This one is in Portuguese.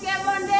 que é bandeira.